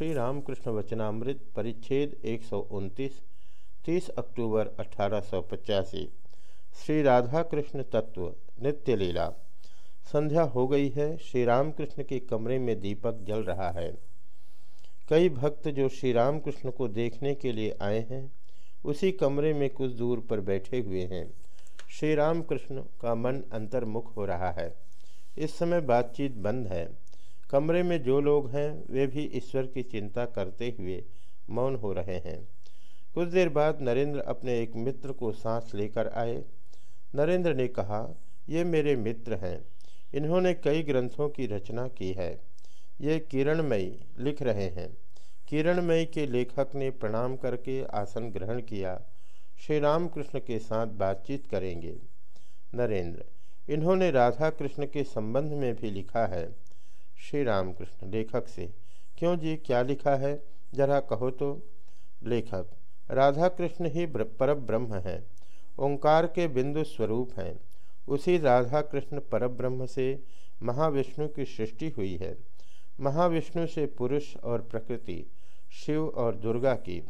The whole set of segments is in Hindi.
श्री रामकृष्ण वचनामृत परिच्छेद एक सौ उनतीस, तीस अक्टूबर अठारह सौ पचासी श्री राधा कृष्ण तत्व नित्य लीला संध्या हो गई है श्री रामकृष्ण के कमरे में दीपक जल रहा है। कई भक्त जो श्री रामकृष्ण को देखने के लिए आए हैं, उसी कमरे में कुछ दूर पर बैठे हुए हैं। श्री रामकृष्ण का मन अंतर्मुख हो रहा है। इस समय बातचीत बंद है। कमरे में जो लोग हैं, वे भी ईश्वर की चिंता करते हुए मौन हो रहे हैं। कुछ देर बाद नरेंद्र अपने एक मित्र को सांस लेकर आए। नरेंद्र ने कहा, ये मेरे मित्र हैं। इन्होंने कई ग्रंथों की रचना की है। ये किरणमयी लिख रहे हैं। किरणमयी के लेखक ने प्रणाम करके आसन ग्रहण किया। श्री रामकृष्ण के साथ बातचीत करेंगे। नरेंद्र, इन्होंने राधा कृष्ण के संबंध में भी लिखा है। श्री रामकृष्ण लेखक से, क्यों जी, क्या लिखा है? जरा कहो तो। लेखक राधा कृष्ण ही पर ब्रह्म है, ओंकार के बिंदु स्वरूप हैं। उसी राधा कृष्ण पर ब्रह्म से महाविष्णु की सृष्टि हुई है। महाविष्णु से पुरुष और प्रकृति, शिव और दुर्गा की।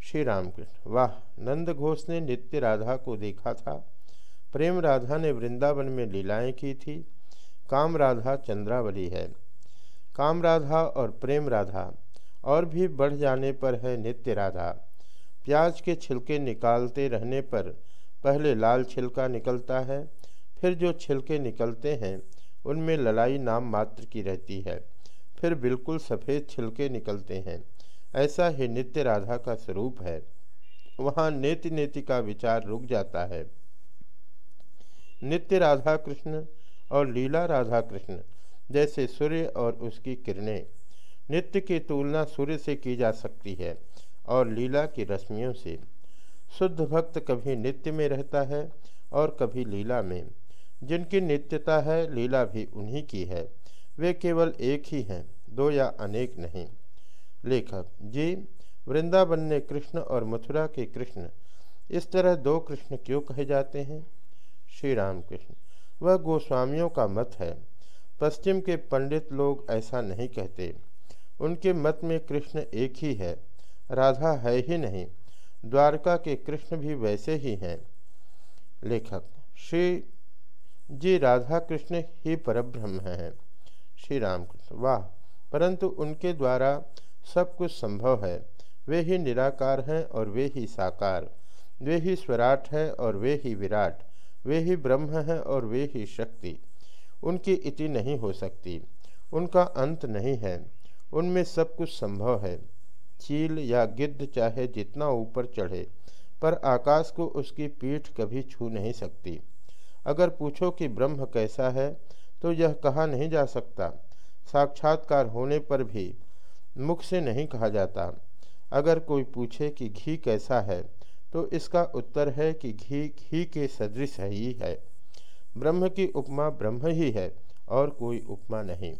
श्री रामकृष्ण वाह, नंद घोष ने नित्य राधा को देखा था। प्रेम राधा ने वृंदावन में लीलाएँ की थी। काम राधा चंद्रावली है। काम राधा और प्रेम राधा, और भी बढ़ जाने पर है नित्य राधा। प्याज के छिलके निकालते रहने पर पहले लाल छिलका निकलता है, फिर जो छिलके निकलते हैं, उनमें ललाई नाम मात्र की रहती है, फिर बिल्कुल सफ़ेद छिलके निकलते हैं। ऐसा ही नित्य राधा का स्वरूप है। वहाँ नेति नेति का विचार रुक जाता है। नित्य राधा कृष्ण और लीला राधा कृष्ण जैसे सूर्य और उसकी किरणें। नित्य की तुलना सूर्य से की जा सकती है और लीला की रश्मियों से। शुद्ध भक्त कभी नित्य में रहता है और कभी लीला में। जिनकी नित्यता है, लीला भी उन्हीं की है। वे केवल एक ही हैं, दो या अनेक नहीं। लेखक, जी, वृंदावन ने कृष्ण और मथुरा के कृष्ण, इस तरह दो कृष्ण क्यों कहे जाते हैं? श्री राम कृष्ण वह गोस्वामियों का मत है। पश्चिम के पंडित लोग ऐसा नहीं कहते। उनके मत में कृष्ण एक ही है, राधा है ही नहीं, द्वारका के कृष्ण भी वैसे ही हैं। लेखक, श्री जी राधा कृष्ण ही परब्रह्म हैं। श्री रामकृष्ण, वाह, परंतु उनके द्वारा सब कुछ संभव है। वे ही निराकार हैं और वे ही साकार। वे ही स्वराट हैं और वे ही विराट। वे ही ब्रह्म हैं और वे ही शक्ति। उनकी इति नहीं हो सकती। उनका अंत नहीं है। उनमें सब कुछ संभव है। चील या गिद्ध चाहे जितना ऊपर चढ़े, पर आकाश को उसकी पीठ कभी छू नहीं सकती। अगर पूछो कि ब्रह्म कैसा है तो यह कहा नहीं जा सकता। साक्षात्कार होने पर भी मुख से नहीं कहा जाता। अगर कोई पूछे कि घी कैसा है तो इसका उत्तर है कि घी घी के सदृश ही है। ब्रह्म की उपमा ब्रह्म ही है और कोई उपमा नहीं।